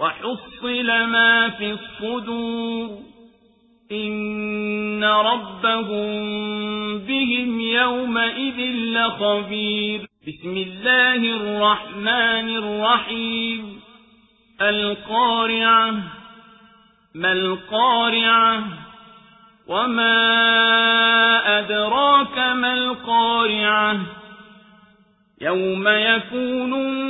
وحصل ما في الصدور. إن ربهم بهم يومئذ لخبير. بسم الله الرحمن الرحيم. القارعة ما القارعة؟ وما أدراك ما القارعة؟ يوم يكون الناس